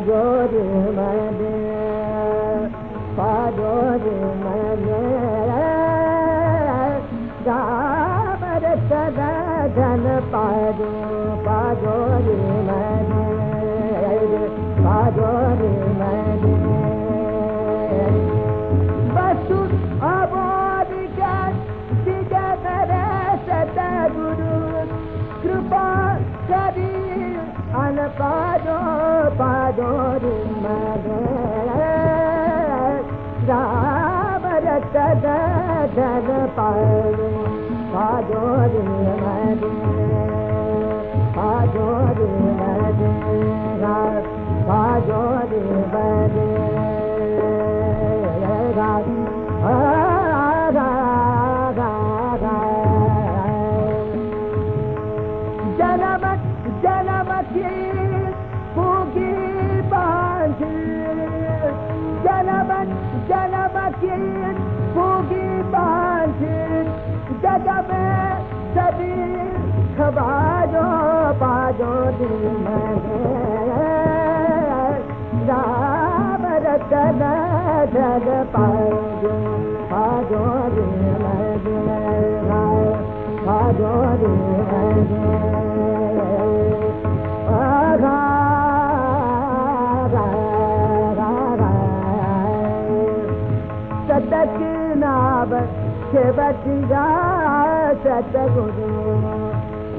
Kadormadı, kadormadı Damarsa da can padu, kadormadı Kadormadı Basur abodikan, siga merasa da guru Krupa kabir अन पादो पादो मने राम रत धन पादो पादो मने पादो मने पादो बाजो दिल में राम रतन जग पाजो पाजो दिल में, दिल सतक नाव शिवटिया सतगुरु।